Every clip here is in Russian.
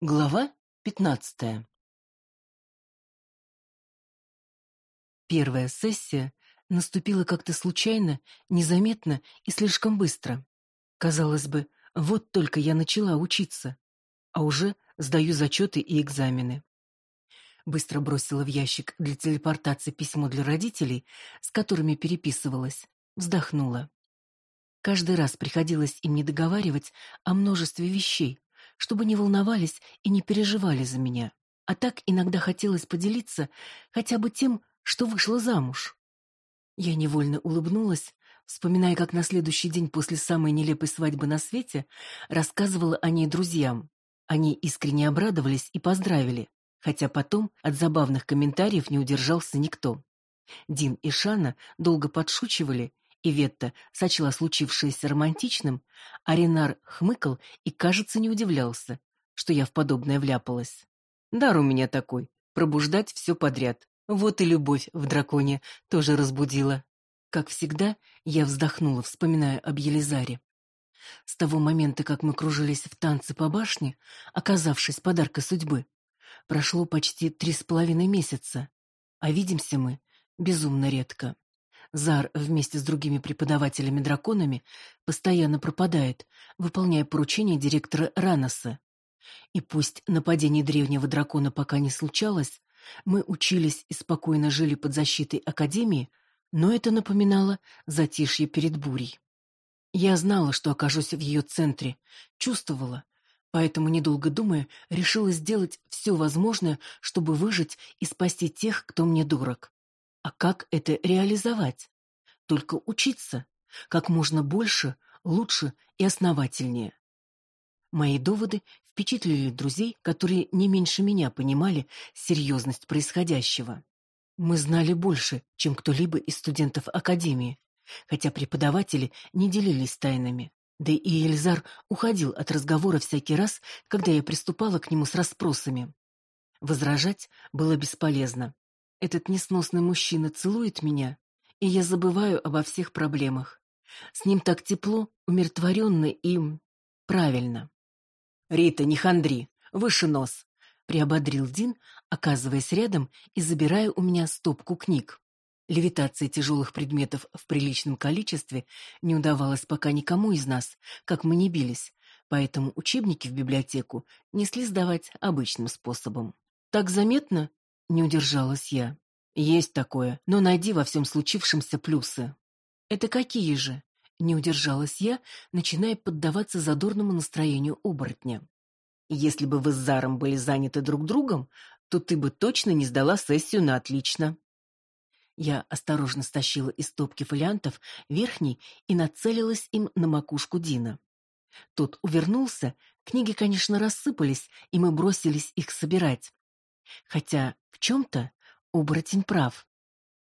Глава пятнадцатая Первая сессия наступила как-то случайно, незаметно и слишком быстро. Казалось бы, вот только я начала учиться, а уже сдаю зачеты и экзамены. Быстро бросила в ящик для телепортации письмо для родителей, с которыми переписывалась, вздохнула. Каждый раз приходилось им не договаривать о множестве вещей, чтобы не волновались и не переживали за меня. А так иногда хотелось поделиться хотя бы тем, что вышла замуж. Я невольно улыбнулась, вспоминая, как на следующий день после самой нелепой свадьбы на свете рассказывала о ней друзьям. Они искренне обрадовались и поздравили, хотя потом от забавных комментариев не удержался никто. Дин и Шана долго подшучивали и Ветта сочла случившееся романтичным, а Ренар хмыкал и, кажется, не удивлялся, что я в подобное вляпалась. Дар у меня такой — пробуждать все подряд. Вот и любовь в драконе тоже разбудила. Как всегда, я вздохнула, вспоминая об Елизаре. С того момента, как мы кружились в танце по башне, оказавшись подаркой судьбы, прошло почти три с половиной месяца, а видимся мы безумно редко. Зар вместе с другими преподавателями-драконами постоянно пропадает, выполняя поручения директора Раноса. И пусть нападение древнего дракона пока не случалось, мы учились и спокойно жили под защитой Академии, но это напоминало затишье перед бурей. Я знала, что окажусь в ее центре, чувствовала, поэтому, недолго думая, решила сделать все возможное, чтобы выжить и спасти тех, кто мне дорог. А как это реализовать? Только учиться. Как можно больше, лучше и основательнее. Мои доводы впечатлили друзей, которые не меньше меня понимали серьезность происходящего. Мы знали больше, чем кто-либо из студентов Академии, хотя преподаватели не делились тайнами. Да и Эльзар уходил от разговора всякий раз, когда я приступала к нему с расспросами. Возражать было бесполезно. Этот несносный мужчина целует меня, и я забываю обо всех проблемах. С ним так тепло, умиротворенно и... правильно. «Рита, не хандри, выше нос», — приободрил Дин, оказываясь рядом и забирая у меня стопку книг. Левитация тяжелых предметов в приличном количестве не удавалась пока никому из нас, как мы не бились, поэтому учебники в библиотеку несли сдавать обычным способом. «Так заметно?» Не удержалась я. Есть такое, но найди во всем случившемся плюсы. Это какие же? Не удержалась я, начиная поддаваться задорному настроению оборотня. Если бы вы с Заром были заняты друг другом, то ты бы точно не сдала сессию на отлично. Я осторожно стащила из стопки фолиантов верхний и нацелилась им на макушку Дина. Тот увернулся, книги, конечно, рассыпались, и мы бросились их собирать. Хотя в чем-то оборотень прав.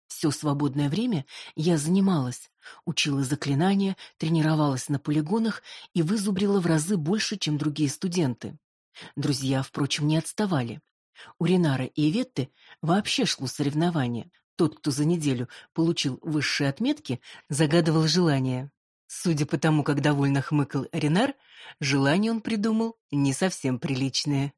Все свободное время я занималась, учила заклинания, тренировалась на полигонах и вызубрила в разы больше, чем другие студенты. Друзья, впрочем, не отставали. У Ренара и Иветты вообще шло соревнование. Тот, кто за неделю получил высшие отметки, загадывал желание. Судя по тому, как довольно хмыкал Ренар, желание он придумал не совсем приличное.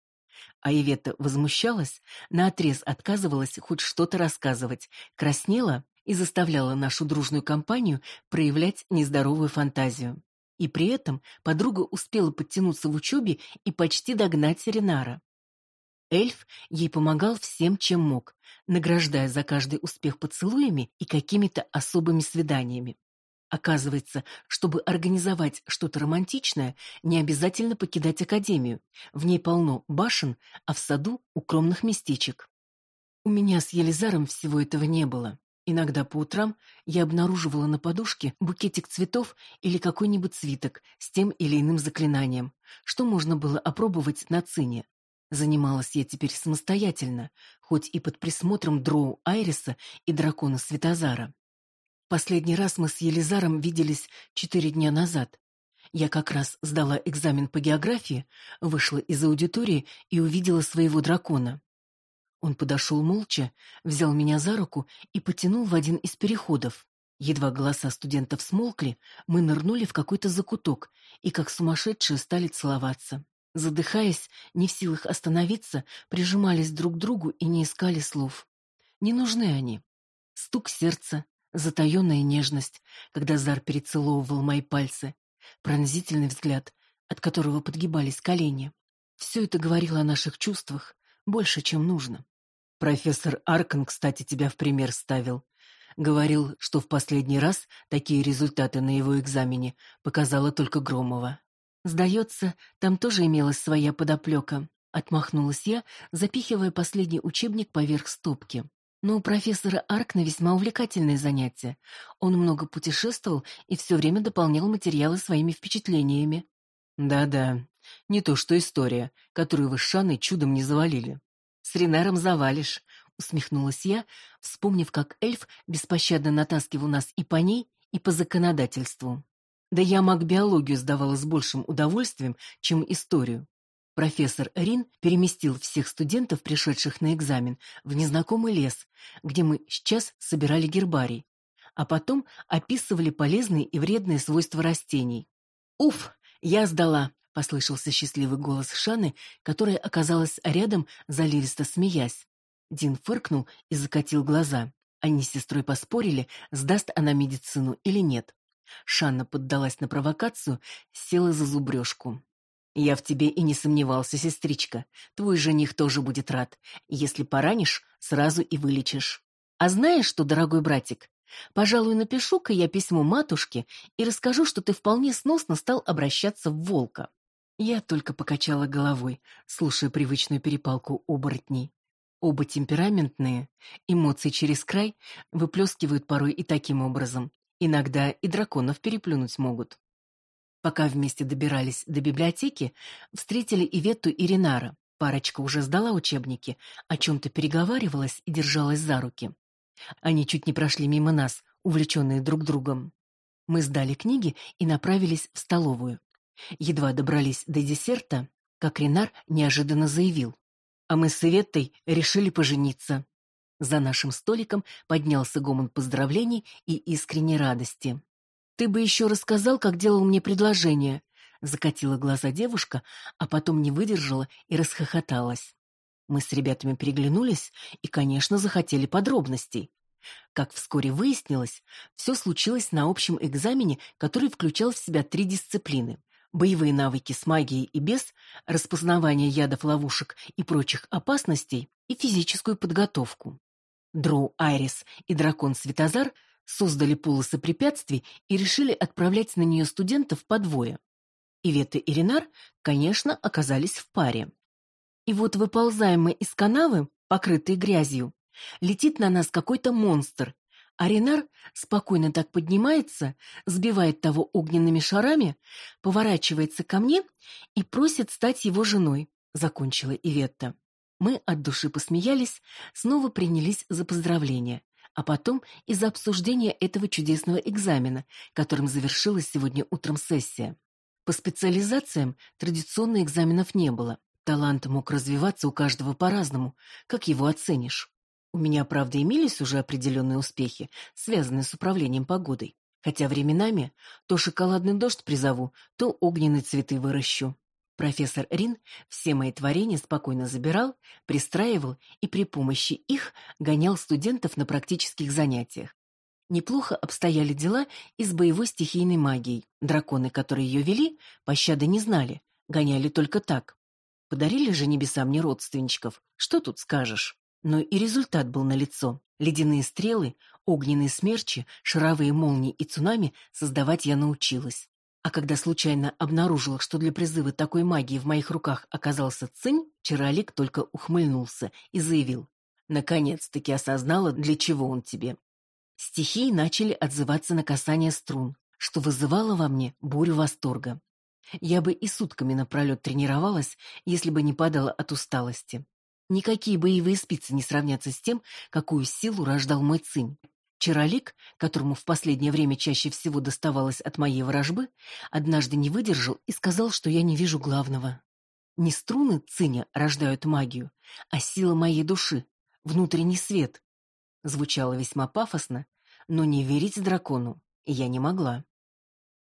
А Ивета возмущалась, наотрез отказывалась хоть что-то рассказывать, краснела и заставляла нашу дружную компанию проявлять нездоровую фантазию. И при этом подруга успела подтянуться в учебе и почти догнать Серенара. Эльф ей помогал всем, чем мог, награждая за каждый успех поцелуями и какими-то особыми свиданиями. Оказывается, чтобы организовать что-то романтичное, не обязательно покидать академию. В ней полно башен, а в саду укромных местечек. У меня с Елизаром всего этого не было. Иногда по утрам я обнаруживала на подушке букетик цветов или какой-нибудь свиток с тем или иным заклинанием, что можно было опробовать на цине. Занималась я теперь самостоятельно, хоть и под присмотром дроу Айриса и дракона Светозара. Последний раз мы с Елизаром виделись четыре дня назад. Я как раз сдала экзамен по географии, вышла из аудитории и увидела своего дракона. Он подошел молча, взял меня за руку и потянул в один из переходов. Едва голоса студентов смолкли, мы нырнули в какой-то закуток и как сумасшедшие стали целоваться. Задыхаясь, не в силах остановиться, прижимались друг к другу и не искали слов. Не нужны они. Стук сердца, затаенная нежность, когда Зар перецеловывал мои пальцы, пронзительный взгляд, от которого подгибались колени. Все это говорило о наших чувствах больше, чем нужно. Профессор Аркан, кстати, тебя в пример ставил. Говорил, что в последний раз такие результаты на его экзамене показала только Громова. Сдается, там тоже имелась своя подоплека. Отмахнулась я, запихивая последний учебник поверх стопки. Но у профессора Аркна весьма увлекательное занятие. Он много путешествовал и все время дополнял материалы своими впечатлениями. Да-да, не то что история, которую вы с Шаной чудом не завалили. С Ренаром завалишь, усмехнулась я, вспомнив, как эльф беспощадно натаскивал нас и по ней, и по законодательству. Да я маг биологию сдавала с большим удовольствием, чем историю. Профессор Рин переместил всех студентов, пришедших на экзамен, в незнакомый лес, где мы сейчас собирали гербарий, а потом описывали полезные и вредные свойства растений. «Уф, я сдала!» — послышался счастливый голос Шаны, которая оказалась рядом, заливисто смеясь. Дин фыркнул и закатил глаза. Они с сестрой поспорили, сдаст она медицину или нет. Шанна поддалась на провокацию, села за зубрежку. Я в тебе и не сомневался, сестричка. Твой жених тоже будет рад. Если поранишь, сразу и вылечишь. А знаешь что, дорогой братик? Пожалуй, напишу-ка я письмо матушке и расскажу, что ты вполне сносно стал обращаться в волка. Я только покачала головой, слушая привычную перепалку оборотней. Оба темпераментные, эмоции через край выплескивают порой и таким образом. Иногда и драконов переплюнуть могут. Пока вместе добирались до библиотеки, встретили Иветту и Ренара. Парочка уже сдала учебники, о чем-то переговаривалась и держалась за руки. Они чуть не прошли мимо нас, увлеченные друг другом. Мы сдали книги и направились в столовую. Едва добрались до десерта, как Ренар неожиданно заявил. А мы с Иветтой решили пожениться. За нашим столиком поднялся гомон поздравлений и искренней радости. Ты бы еще рассказал, как делал мне предложение, закатила глаза девушка, а потом не выдержала и расхохоталась. Мы с ребятами переглянулись и, конечно, захотели подробностей. Как вскоре выяснилось, все случилось на общем экзамене, который включал в себя три дисциплины: боевые навыки с магией и без, распознавание ядов, ловушек и прочих опасностей и физическую подготовку. Дроу Айрис и дракон Светозар создали полосы препятствий и решили отправлять на нее студентов по двое. Ивета и Ренар, конечно, оказались в паре. И вот выползаем мы из канавы, покрытой грязью, летит на нас какой-то монстр, а Ренар спокойно так поднимается, сбивает того огненными шарами, поворачивается ко мне и просит стать его женой, закончила Иветта. Мы от души посмеялись, снова принялись за поздравления а потом из-за обсуждения этого чудесного экзамена, которым завершилась сегодня утром сессия. По специализациям традиционно экзаменов не было. Талант мог развиваться у каждого по-разному, как его оценишь. У меня, правда, имелись уже определенные успехи, связанные с управлением погодой. Хотя временами то шоколадный дождь призову, то огненные цветы выращу. Профессор Рин все мои творения спокойно забирал, пристраивал и при помощи их гонял студентов на практических занятиях. Неплохо обстояли дела и с боевой стихийной магией. Драконы, которые ее вели, пощады не знали, гоняли только так. Подарили же небесам мне родственничков, что тут скажешь? Но и результат был налицо. Ледяные стрелы, огненные смерчи, шаровые молнии и цунами создавать я научилась. А когда случайно обнаружила, что для призыва такой магии в моих руках оказался цинь, Чаролик только ухмыльнулся и заявил: "Наконец-таки осознала, для чего он тебе". Стихии начали отзываться на касание струн, что вызывало во мне бурю восторга. Я бы и сутками напролет тренировалась, если бы не падала от усталости. Никакие боевые спицы не сравнятся с тем, какую силу рождал мой цинь. Чаролик, которому в последнее время чаще всего доставалось от моей ворожбы, однажды не выдержал и сказал, что я не вижу главного. Не струны циня рождают магию, а сила моей души, внутренний свет. Звучало весьма пафосно, но не верить дракону я не могла.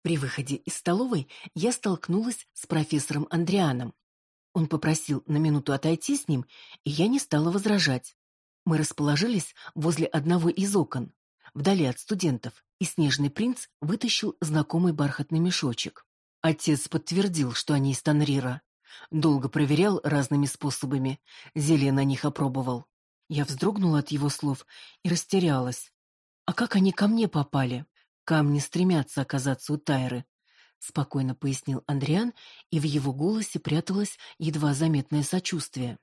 При выходе из столовой я столкнулась с профессором Андрианом. Он попросил на минуту отойти с ним, и я не стала возражать. Мы расположились возле одного из окон, вдали от студентов, и снежный принц вытащил знакомый бархатный мешочек. Отец подтвердил, что они из Танрира. Долго проверял разными способами, зелье на них опробовал. Я вздрогнула от его слов и растерялась. А как они ко мне попали? Камни стремятся оказаться у Тайры, спокойно пояснил Андриан, и в его голосе пряталось едва заметное сочувствие.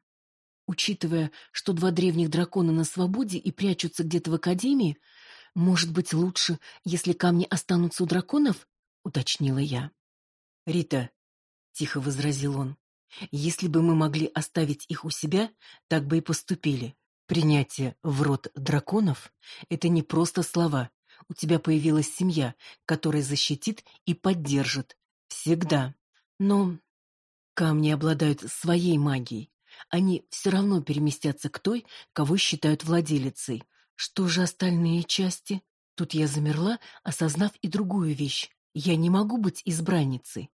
Учитывая, что два древних дракона на свободе и прячутся где-то в академии, может быть, лучше, если камни останутся у драконов, уточнила я. Рита, тихо возразил он. Если бы мы могли оставить их у себя, так бы и поступили. Принятие в род драконов это не просто слова. У тебя появилась семья, которая защитит и поддержит всегда. Но камни обладают своей магией. Они все равно переместятся к той, кого считают владелицей. Что же остальные части? Тут я замерла, осознав и другую вещь. Я не могу быть избранницей.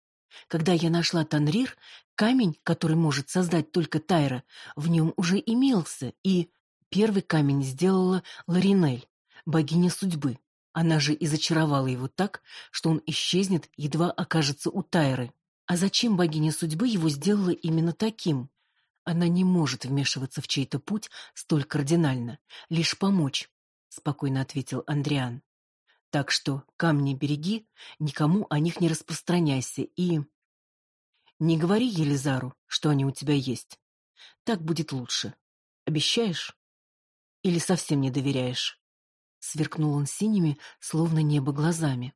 Когда я нашла Танрир, камень, который может создать только Тайра, в нем уже имелся, и первый камень сделала Ларинель, богиня судьбы. Она же и зачаровала его так, что он исчезнет, едва окажется у Тайры. А зачем богиня судьбы его сделала именно таким? Она не может вмешиваться в чей-то путь столь кардинально, лишь помочь, спокойно ответил Андриан. Так что камни береги, никому о них не распространяйся и не говори Елизару, что они у тебя есть. Так будет лучше. Обещаешь? Или совсем не доверяешь? Сверкнул он синими, словно небо глазами.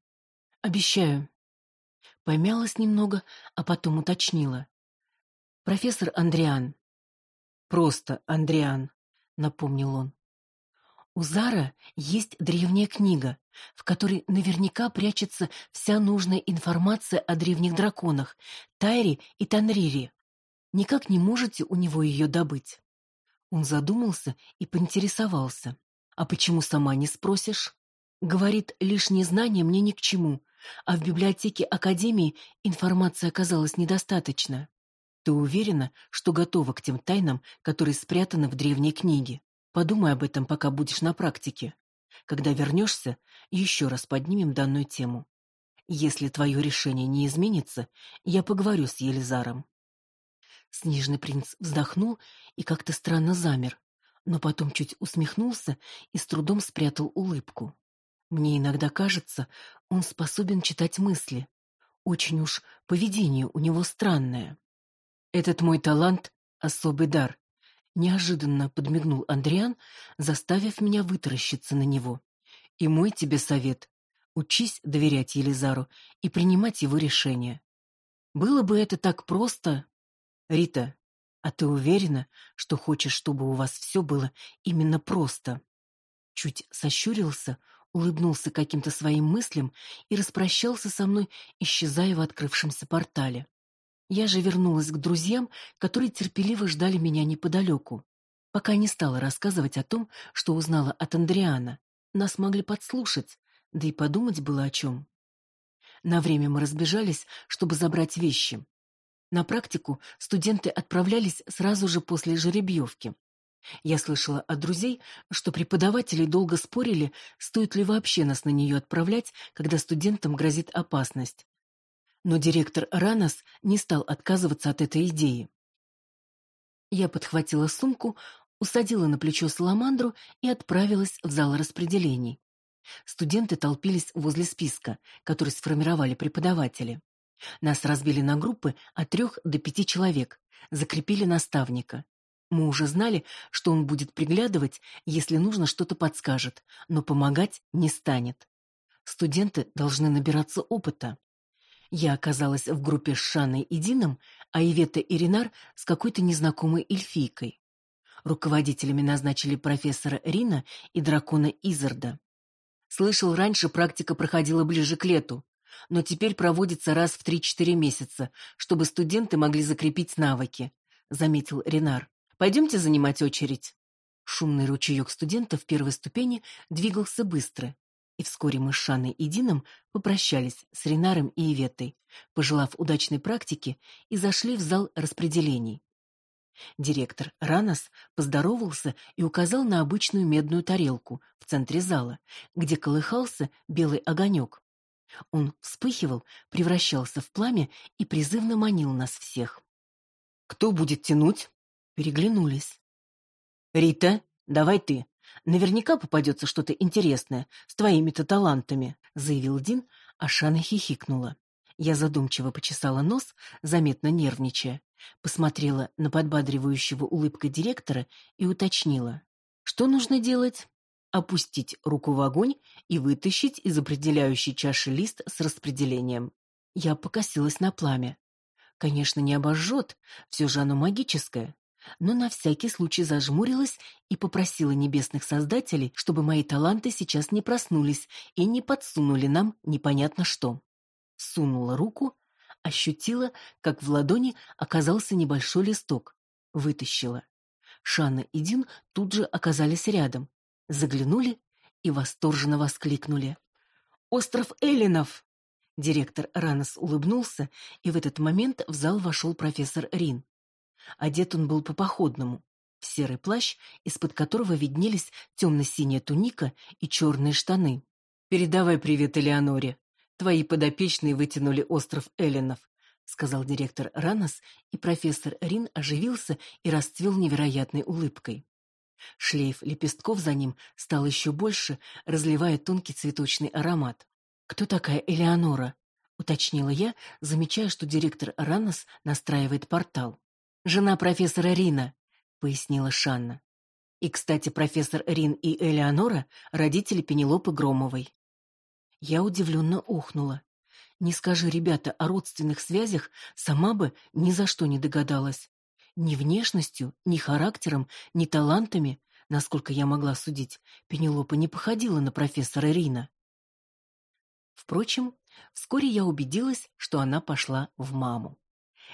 Обещаю. Помялась немного, а потом уточнила. Профессор Андриан. Просто Андриан, напомнил он. У Зара есть древняя книга, в которой наверняка прячется вся нужная информация о древних драконах, Тайре и Танрире. Никак не можете у него ее добыть. Он задумался и поинтересовался. А почему сама не спросишь? Говорит, лишние знания мне ни к чему, а в библиотеке академии информации оказалось недостаточно. Ты уверена, что готова к тем тайнам, которые спрятаны в древней книге? Подумай об этом, пока будешь на практике. Когда вернешься, еще раз поднимем данную тему. Если твое решение не изменится, я поговорю с Елизаром. Снежный принц вздохнул и как-то странно замер, но потом чуть усмехнулся и с трудом спрятал улыбку. Мне иногда кажется, он способен читать мысли. Очень уж поведение у него странное. Этот мой талант особый дар, Неожиданно подмигнул Андриан, заставив меня вытаращиться на него. И мой тебе совет: учись доверять Елизару и принимать его решения. Было бы это так просто, Рита. А ты уверена, что хочешь, чтобы у вас все было именно просто? Чуть сощурился, улыбнулся каким-то своим мыслям и распрощался со мной, исчезая в открывшемся портале. Я же вернулась к друзьям, которые терпеливо ждали меня неподалеку. Пока не стала рассказывать о том, что узнала от Андриана. Нас могли подслушать, да и подумать было о чем. На время мы разбежались, чтобы забрать вещи. На практику студенты отправлялись сразу же после жеребьевки. Я слышала от друзей, что преподаватели долго спорили, стоит ли вообще нас на нее отправлять, когда студентам грозит опасность но директор Ранос не стал отказываться от этой идеи. Я подхватила сумку, усадила на плечо саламандру и отправилась в зал распределений. Студенты толпились возле списка, который сформировали преподаватели. Нас разбили на группы от трех до пяти человек, закрепили наставника. Мы уже знали, что он будет приглядывать, если нужно что-то подскажет, но помогать не станет. Студенты должны набираться опыта. Я оказалась в группе с Шаной и Дином, а Ивета и Ренар с какой-то незнакомой эльфийкой. Руководителями назначили профессора Рина и дракона Изарда. Слышал, раньше практика проходила ближе к лету, но теперь проводится раз в три-четыре месяца, чтобы студенты могли закрепить навыки, заметил Ренар. Пойдемте занимать очередь. Шумный ручеек студентов первой ступени двигался быстро, и вскоре мы с Шаной и Дином попрощались с Ренаром и Иветой, пожелав удачной практики, и зашли в зал распределений. Директор Ранос поздоровался и указал на обычную медную тарелку в центре зала, где колыхался белый огонек. Он вспыхивал, превращался в пламя и призывно манил нас всех. «Кто будет тянуть?» Переглянулись. «Рита, давай ты. Наверняка попадется что-то интересное с твоими-то талантами», заявил Дин, а Шана хихикнула. Я задумчиво почесала нос, заметно нервничая, посмотрела на подбадривающего улыбкой директора и уточнила. «Что нужно делать?» опустить руку в огонь и вытащить из определяющей чаши лист с распределением. Я покосилась на пламя. Конечно, не обожжет, все же оно магическое, но на всякий случай зажмурилась и попросила небесных создателей, чтобы мои таланты сейчас не проснулись и не подсунули нам непонятно что. Сунула руку, ощутила, как в ладони оказался небольшой листок. Вытащила. Шана и Дин тут же оказались рядом, заглянули и восторженно воскликнули. «Остров Эллинов!» Директор Ранос улыбнулся, и в этот момент в зал вошел профессор Рин. Одет он был по-походному, в серый плащ, из-под которого виднелись темно-синяя туника и черные штаны. «Передавай привет Элеоноре. Твои подопечные вытянули остров Эллинов», — сказал директор Ранос, и профессор Рин оживился и расцвел невероятной улыбкой. Шлейф лепестков за ним стал еще больше, разливая тонкий цветочный аромат. «Кто такая Элеонора?» — уточнила я, замечая, что директор Ранос настраивает портал. «Жена профессора Рина», — пояснила Шанна. «И, кстати, профессор Рин и Элеонора — родители Пенелопы Громовой». Я удивленно ухнула. Не скажи, ребята, о родственных связях, сама бы ни за что не догадалась. Ни внешностью, ни характером, ни талантами, насколько я могла судить, Пенелопа не походила на профессора Рина. Впрочем, вскоре я убедилась, что она пошла в маму.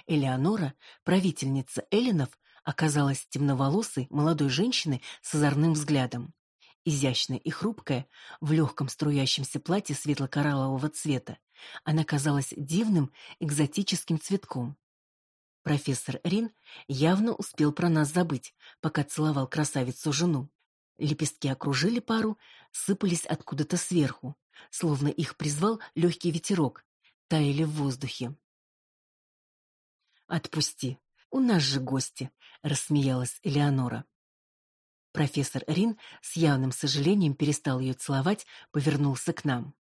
Элеонора, правительница Эллинов, оказалась темноволосой молодой женщиной с озорным взглядом. Изящная и хрупкая, в легком струящемся платье светло-кораллового цвета, она казалась дивным, экзотическим цветком. Профессор Рин явно успел про нас забыть, пока целовал красавицу-жену. Лепестки окружили пару, сыпались откуда-то сверху, словно их призвал легкий ветерок, таяли в воздухе. «Отпусти, у нас же гости», — рассмеялась Элеонора. Профессор Рин с явным сожалением перестал ее целовать, повернулся к нам.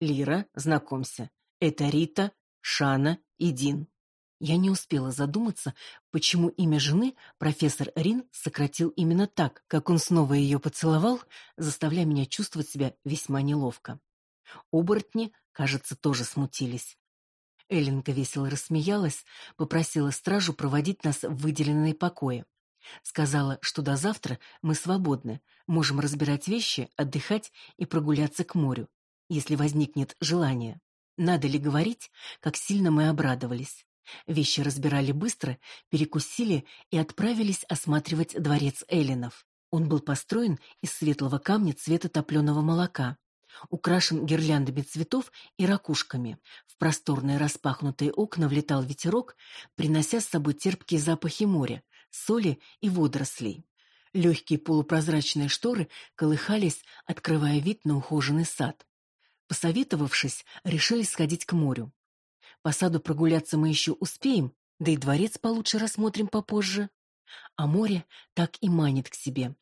«Лира, знакомься, это Рита, Шана и Дин». Я не успела задуматься, почему имя жены профессор Рин сократил именно так, как он снова ее поцеловал, заставляя меня чувствовать себя весьма неловко. Оборотни, кажется, тоже смутились. Эллинка весело рассмеялась, попросила стражу проводить нас в выделенные покои. Сказала, что до завтра мы свободны, можем разбирать вещи, отдыхать и прогуляться к морю, если возникнет желание. Надо ли говорить, как сильно мы обрадовались? Вещи разбирали быстро, перекусили и отправились осматривать дворец Эллинов. Он был построен из светлого камня цвета топленого молока, украшен гирляндами цветов и ракушками. В просторные распахнутые окна влетал ветерок, принося с собой терпкие запахи моря, соли и водорослей. Легкие полупрозрачные шторы колыхались, открывая вид на ухоженный сад. Посоветовавшись, решили сходить к морю. По саду прогуляться мы еще успеем, да и дворец получше рассмотрим попозже. А море так и манит к себе.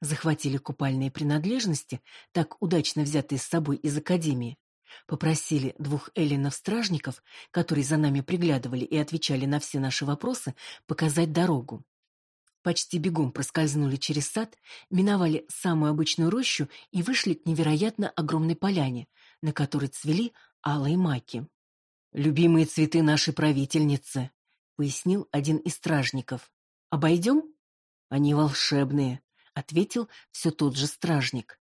Захватили купальные принадлежности, так удачно взятые с собой из академии. Попросили двух эллинов-стражников, которые за нами приглядывали и отвечали на все наши вопросы, показать дорогу. Почти бегом проскользнули через сад, миновали самую обычную рощу и вышли к невероятно огромной поляне, на которой цвели алые маки. «Любимые цветы нашей правительницы», — пояснил один из стражников. «Обойдем?» «Они волшебные», — ответил все тот же стражник.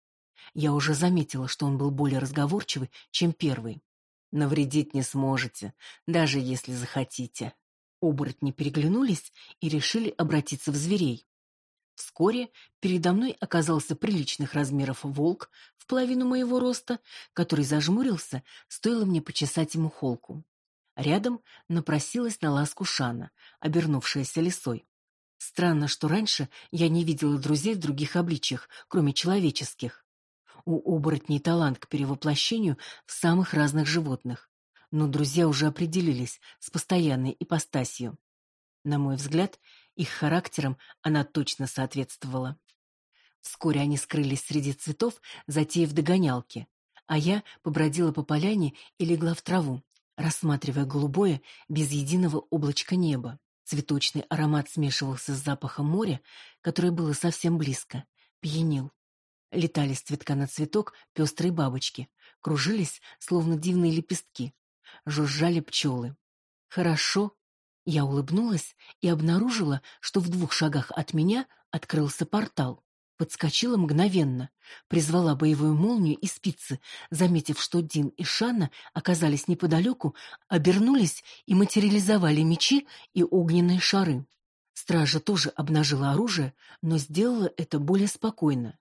Я уже заметила, что он был более разговорчивый, чем первый. «Навредить не сможете, даже если захотите». Оборотни переглянулись и решили обратиться в зверей. Вскоре передо мной оказался приличных размеров волк в половину моего роста, который зажмурился, стоило мне почесать ему холку. Рядом напросилась на ласку Шана, обернувшаяся лисой. Странно, что раньше я не видела друзей в других обличьях, кроме человеческих. У оборотней талант к перевоплощению в самых разных животных. Но друзья уже определились с постоянной ипостасью. На мой взгляд, их характером она точно соответствовала. Вскоре они скрылись среди цветов, затеяв догонялки, а я побродила по поляне и легла в траву, рассматривая голубое, без единого облачка неба. Цветочный аромат смешивался с запахом моря, которое было совсем близко, пьянил. Летали с цветка на цветок пестрые бабочки, кружились, словно дивные лепестки, жужжали пчелы. Хорошо, я улыбнулась и обнаружила, что в двух шагах от меня открылся портал. Подскочила мгновенно, призвала боевую молнию и спицы, заметив, что Дин и Шанна оказались неподалеку, обернулись и материализовали мечи и огненные шары. Стража тоже обнажила оружие, но сделала это более спокойно.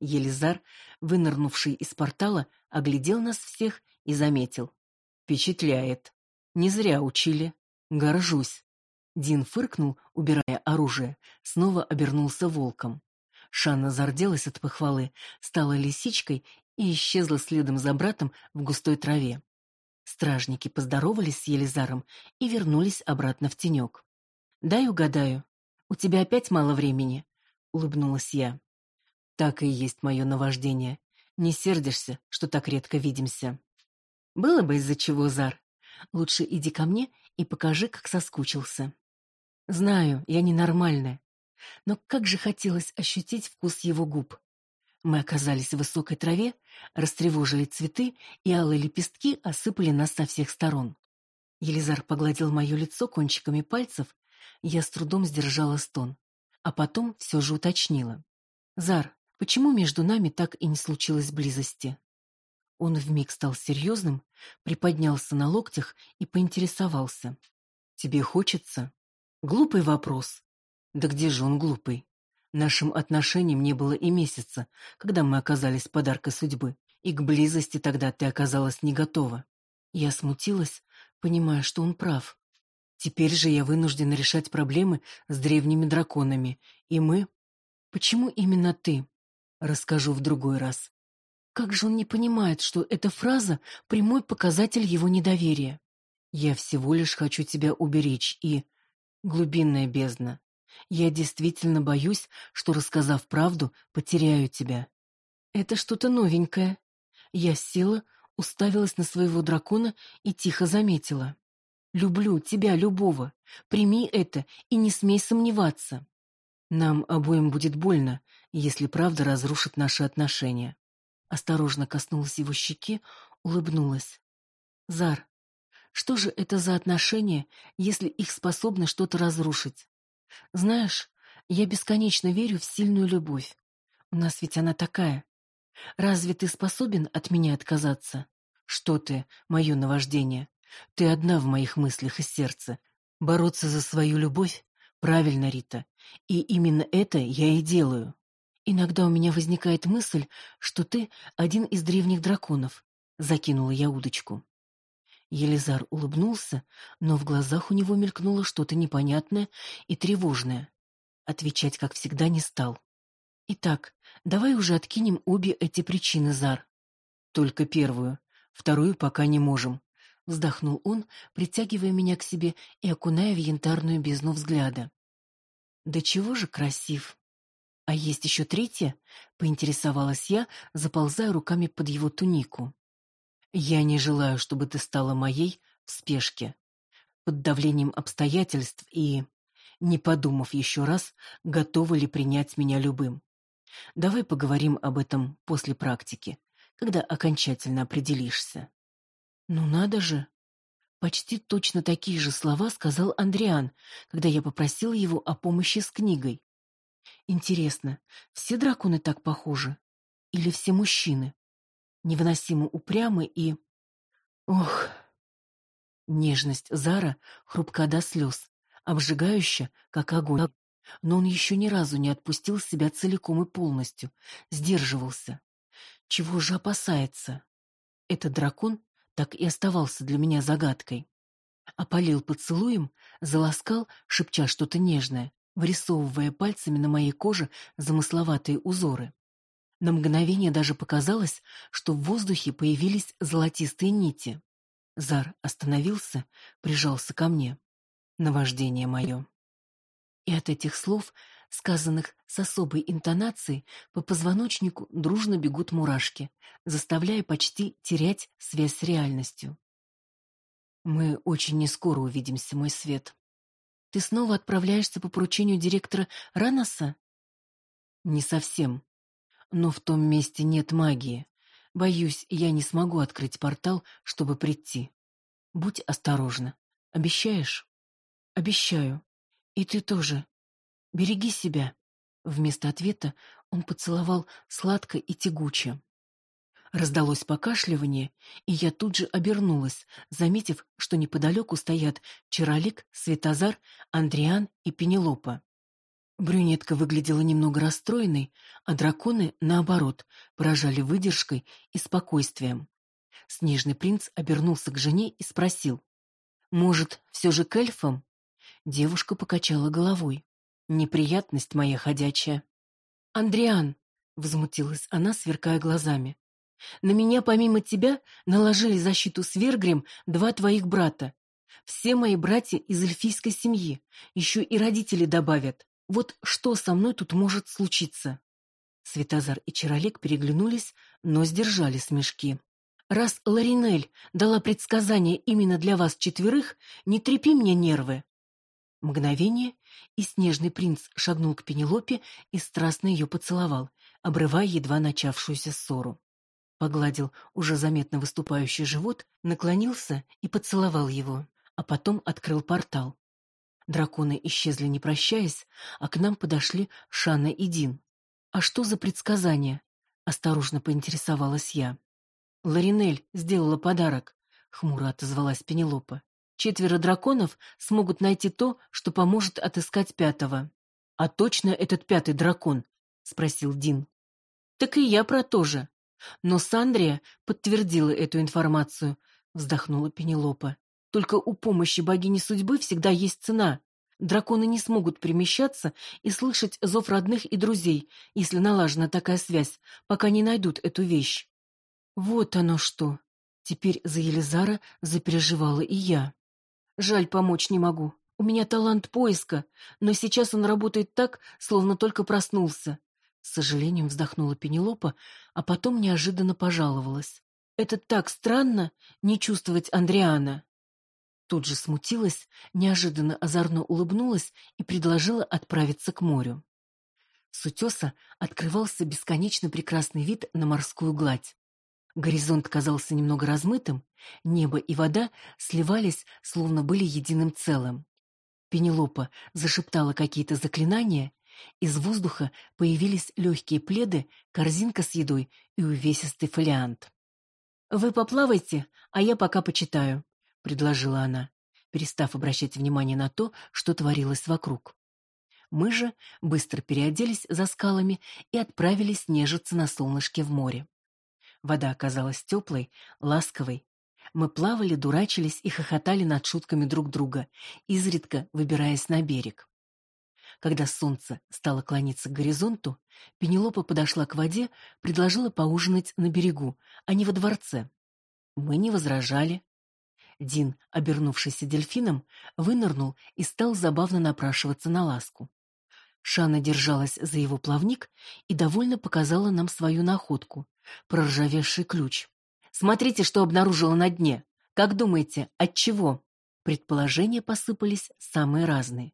Елизар, вынырнувший из портала, оглядел нас всех и заметил. «Впечатляет. Не зря учили. Горжусь. Дин фыркнул, убирая оружие, снова обернулся волком. Шанна зарделась от похвалы, стала лисичкой и исчезла следом за братом в густой траве. Стражники поздоровались с Елизаром и вернулись обратно в тенек. «Дай угадаю. У тебя опять мало времени?» — улыбнулась я. «Так и есть мое наваждение. Не сердишься, что так редко видимся?» «Было бы из-за чего, Зар. Лучше иди ко мне и покажи, как соскучился. Знаю, я ненормальная, но как же хотелось ощутить вкус его губ. Мы оказались в высокой траве, растревожили цветы, и алые лепестки осыпали нас со всех сторон. Елизар погладил мое лицо кончиками пальцев, я с трудом сдержала стон, а потом все же уточнила. «Зар, почему между нами так и не случилось близости?» Он вмиг стал серьезным, приподнялся на локтях и поинтересовался. «Тебе хочется?» Глупый вопрос. Да где же он глупый? Нашим отношениям не было и месяца, когда мы оказались подаркой судьбы, и к близости тогда ты оказалась не готова. Я смутилась, понимая, что он прав. Теперь же я вынуждена решать проблемы с древними драконами, и мы... Почему именно ты? Расскажу в другой раз. Как же он не понимает, что эта фраза — прямой показатель его недоверия? Я всего лишь хочу тебя уберечь и... Глубинная бездна. Я действительно боюсь, что, рассказав правду, потеряю тебя. Это что-то новенькое. Я села, уставилась на своего дракона и тихо заметила. Люблю тебя, любого. Прими это и не смей сомневаться. Нам обоим будет больно, если правда разрушит наши отношения. Осторожно коснулась его щеки, улыбнулась. Зар, что же это за отношения, если их способны что-то разрушить? Знаешь, я бесконечно верю в сильную любовь. У нас ведь она такая. Разве ты способен от меня отказаться? Что ты, мое наваждение? Ты одна в моих мыслях и сердце. Бороться за свою любовь правильно, Рита. И именно это я и делаю. Иногда у меня возникает мысль, что ты один из древних драконов. Закинула я удочку. Елизар улыбнулся, но в глазах у него мелькнуло что-то непонятное и тревожное. Отвечать, как всегда, не стал. Итак, давай уже откинем обе эти причины, Зар. Только первую, вторую пока не можем, вздохнул он, притягивая меня к себе и окуная в янтарную бездну взгляда. Да чего же красив. А есть еще третья? поинтересовалась я, заползая руками под его тунику. Я не желаю, чтобы ты стала моей в спешке, под давлением обстоятельств и, не подумав еще раз, готова ли принять меня любым. Давай поговорим об этом после практики, когда окончательно определишься. Ну надо же. Почти точно такие же слова сказал Андриан, когда я попросила его о помощи с книгой. Интересно, все драконы так похожи? Или все мужчины? Невыносимо упрямы и... Ох! Нежность Зара хрупка до слез, обжигающая, как огонь. но он еще ни разу не отпустил себя целиком и полностью, сдерживался. Чего же опасается? Этот дракон так и оставался для меня загадкой. Опалил поцелуем, заласкал, шепча что-то нежное, вырисовывая пальцами на моей коже замысловатые узоры. На мгновение даже показалось, что в воздухе появились золотистые нити. Зар остановился, прижался ко мне. Наваждение мое. И от этих слов, сказанных с особой интонацией, по позвоночнику дружно бегут мурашки, заставляя почти терять связь с реальностью. Мы очень нескоро увидимся, мой свет. Ты снова отправляешься по поручению директора Раноса? Не совсем. Но в том месте нет магии. Боюсь, я не смогу открыть портал, чтобы прийти. Будь осторожна. Обещаешь? Обещаю. И ты тоже. Береги себя. Вместо ответа он поцеловал сладко и тягуче. Раздалось покашливание, и я тут же обернулась, заметив, что неподалеку стоят Чаролик, Светозар, Андриан и Пенелопа. Брюнетка выглядела немного расстроенной, а драконы, наоборот, поражали выдержкой и спокойствием. Снежный принц обернулся к жене и спросил. «Может, все же к эльфам?» Девушка покачала головой. Неприятность моя ходячая. Андриан, возмутилась она, сверкая глазами. На меня помимо тебя наложили защиту с Вергрем два твоих брата. Все мои братья из эльфийской семьи, еще и родители добавят. Вот что со мной тут может случиться? Светозар и Чаролик переглянулись, но сдержали смешки. Раз Ларинель дала предсказание именно для вас четверых, не трепи мне нервы. Мгновение, и снежный принц шагнул к Пенелопе и страстно ее поцеловал, обрывая едва начавшуюся ссору. Погладил уже заметно выступающий живот, наклонился и поцеловал его, а потом открыл портал. Драконы исчезли, не прощаясь, а к нам подошли Шана и Дин. «А что за предсказание?» — осторожно поинтересовалась я. «Ларинель сделала подарок», — хмуро отозвалась Пенелопа. Четверо драконов смогут найти то, что поможет отыскать пятого. А точно этот пятый дракон? спросил Дин. Так и я про то же. Но Сандрия подтвердила эту информацию, вздохнула Пенелопа. Только у помощи богини судьбы всегда есть цена. Драконы не смогут перемещаться и слышать зов родных и друзей, если налажена такая связь, пока не найдут эту вещь. Вот оно что. Теперь за Елизара запереживала и я. Жаль, помочь не могу. У меня талант поиска, но сейчас он работает так, словно только проснулся. С сожалением вздохнула Пенелопа, а потом неожиданно пожаловалась. Это так странно не чувствовать Андриана. Тут же смутилась, неожиданно озорно улыбнулась и предложила отправиться к морю. С утеса открывался бесконечно прекрасный вид на морскую гладь. Горизонт казался немного размытым, небо и вода сливались, словно были единым целым. Пенелопа зашептала какие-то заклинания, из воздуха появились легкие пледы, корзинка с едой и увесистый фолиант. «Вы поплавайте, а я пока почитаю», — предложила она, перестав обращать внимание на то, что творилось вокруг. Мы же быстро переоделись за скалами и отправились нежиться на солнышке в море. Вода оказалась теплой, ласковой. Мы плавали, дурачились и хохотали над шутками друг друга, изредка выбираясь на берег. Когда солнце стало клониться к горизонту, Пенелопа подошла к воде, предложила поужинать на берегу, а не во дворце. Мы не возражали. Дин, обернувшийся дельфином, вынырнул и стал забавно напрашиваться на ласку. Шана держалась за его плавник и довольно показала нам свою находку проржавевший ключ. Смотрите, что обнаружила на дне. Как думаете, от чего? Предположения посыпались самые разные.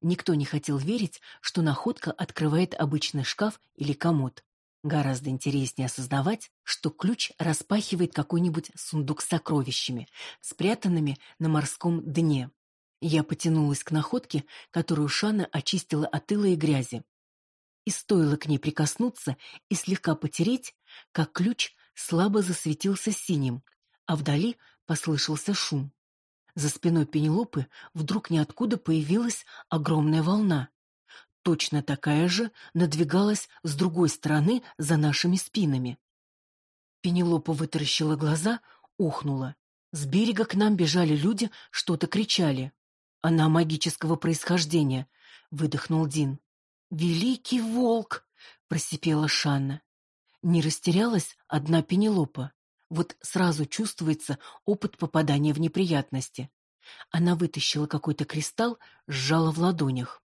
Никто не хотел верить, что находка открывает обычный шкаф или комод. Гораздо интереснее осознавать, что ключ распахивает какой-нибудь сундук с сокровищами, спрятанными на морском дне. Я потянулась к находке, которую Шана очистила от ила и грязи. И стоило к ней прикоснуться и слегка потереть, как ключ слабо засветился синим, а вдали послышался шум. За спиной Пенелопы вдруг ниоткуда появилась огромная волна. Точно такая же надвигалась с другой стороны за нашими спинами. Пенелопа вытаращила глаза, ухнула. С берега к нам бежали люди, что-то кричали. Она магического происхождения, выдохнул Дин. Великий волк, просипела Шанна. Не растерялась одна Пенелопа. Вот сразу чувствуется опыт попадания в неприятности. Она вытащила какой-то кристалл, сжала в ладонях.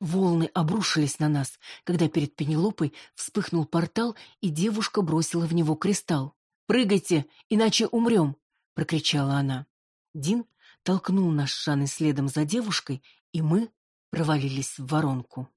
Волны обрушились на нас, когда перед Пенелопой вспыхнул портал, и девушка бросила в него кристалл. «Прыгайте, иначе умрем!» — прокричала она. Дин толкнул наш Шаны следом за девушкой, и мы провалились в воронку.